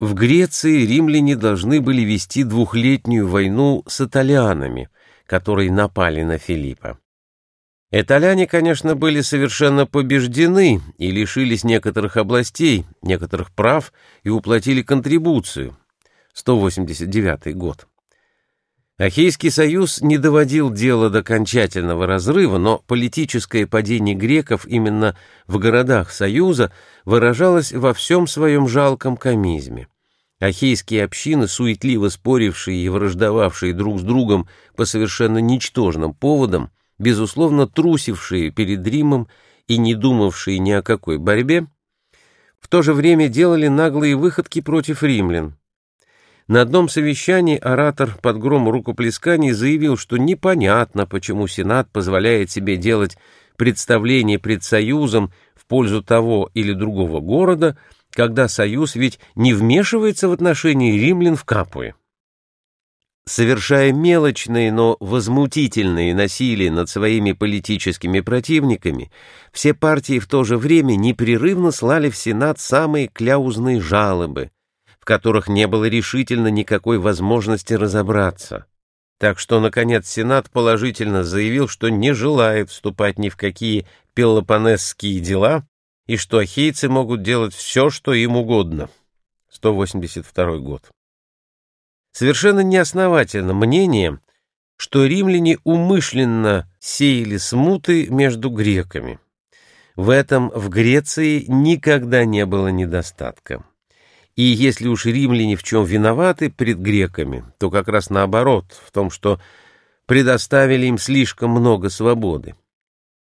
В Греции римляне должны были вести двухлетнюю войну с итальянами, которые напали на Филиппа. Итальяне, конечно, были совершенно побеждены и лишились некоторых областей, некоторых прав и уплатили контрибуцию. 189 год. Ахейский союз не доводил дело до окончательного разрыва, но политическое падение греков именно в городах союза выражалось во всем своем жалком комизме. Ахейские общины, суетливо спорившие и враждовавшие друг с другом по совершенно ничтожным поводам, безусловно трусившие перед Римом и не думавшие ни о какой борьбе, в то же время делали наглые выходки против римлян, на одном совещании оратор под гром рукоплесканий заявил, что непонятно, почему Сенат позволяет себе делать представление пред Союзом в пользу того или другого города, когда Союз ведь не вмешивается в отношении римлян в Капуе. Совершая мелочные, но возмутительные насилия над своими политическими противниками, все партии в то же время непрерывно слали в Сенат самые кляузные жалобы, которых не было решительно никакой возможности разобраться. Так что, наконец, Сенат положительно заявил, что не желает вступать ни в какие пелопонесские дела и что ахейцы могут делать все, что им угодно. 182 год. Совершенно неосновательно мнение, что римляне умышленно сеяли смуты между греками. В этом в Греции никогда не было недостатка. И если уж римляне в чем виноваты пред греками, то как раз наоборот, в том, что предоставили им слишком много свободы.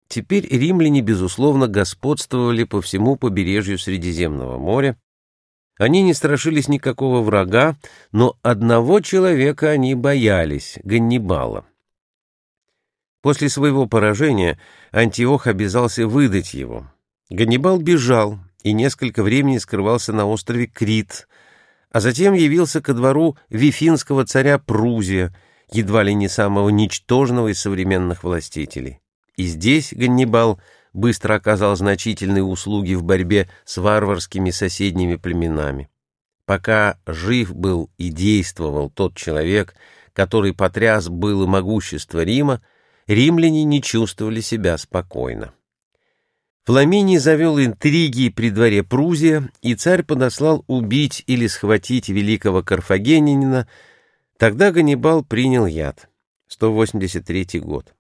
Теперь римляне, безусловно, господствовали по всему побережью Средиземного моря. Они не страшились никакого врага, но одного человека они боялись — Ганнибала. После своего поражения Антиох обязался выдать его. Ганнибал бежал, и несколько времени скрывался на острове Крит, а затем явился ко двору вифинского царя Прузия, едва ли не самого ничтожного из современных властителей. И здесь Ганнибал быстро оказал значительные услуги в борьбе с варварскими соседними племенами. Пока жив был и действовал тот человек, который потряс было могущество Рима, римляне не чувствовали себя спокойно. Фламиний завел интриги при дворе Прузия, и царь подослал убить или схватить великого карфагенянина. Тогда Ганнибал принял яд. 183 год.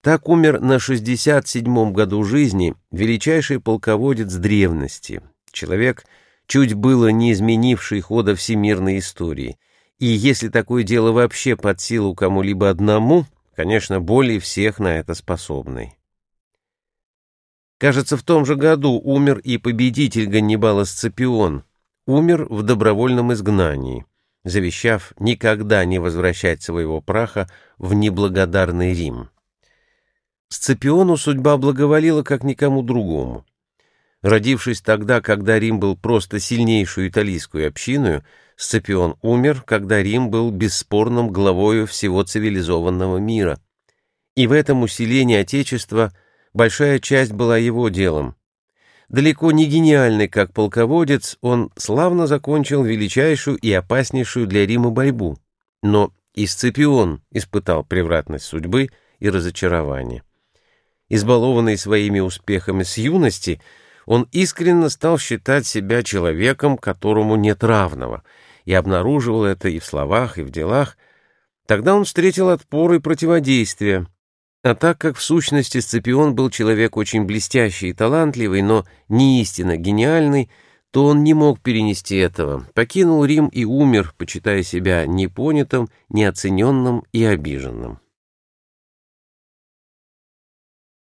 Так умер на 67-м году жизни величайший полководец древности, человек, чуть было не изменивший хода всемирной истории. И если такое дело вообще под силу кому-либо одному, конечно, более всех на это способный. Кажется, в том же году умер и победитель Ганнибала Сципион, умер в добровольном изгнании, завещав никогда не возвращать своего праха в неблагодарный Рим. Сципиону судьба благоволила как никому другому. Родившись тогда, когда Рим был просто сильнейшую италийскую общиной, Сципион умер, когда Рим был бесспорным главою всего цивилизованного мира. И в этом усилении Отечества – большая часть была его делом. Далеко не гениальный как полководец, он славно закончил величайшую и опаснейшую для Рима борьбу. Но и Сципион испытал превратность судьбы и разочарование. Избалованный своими успехами с юности, он искренне стал считать себя человеком, которому нет равного, и обнаруживал это и в словах, и в делах. Тогда он встретил отпор и противодействие, а так как в сущности Сципион был человек очень блестящий и талантливый, но не истинно гениальный, то он не мог перенести этого, покинул Рим и умер, почитая себя непонятым, неоцененным и обиженным.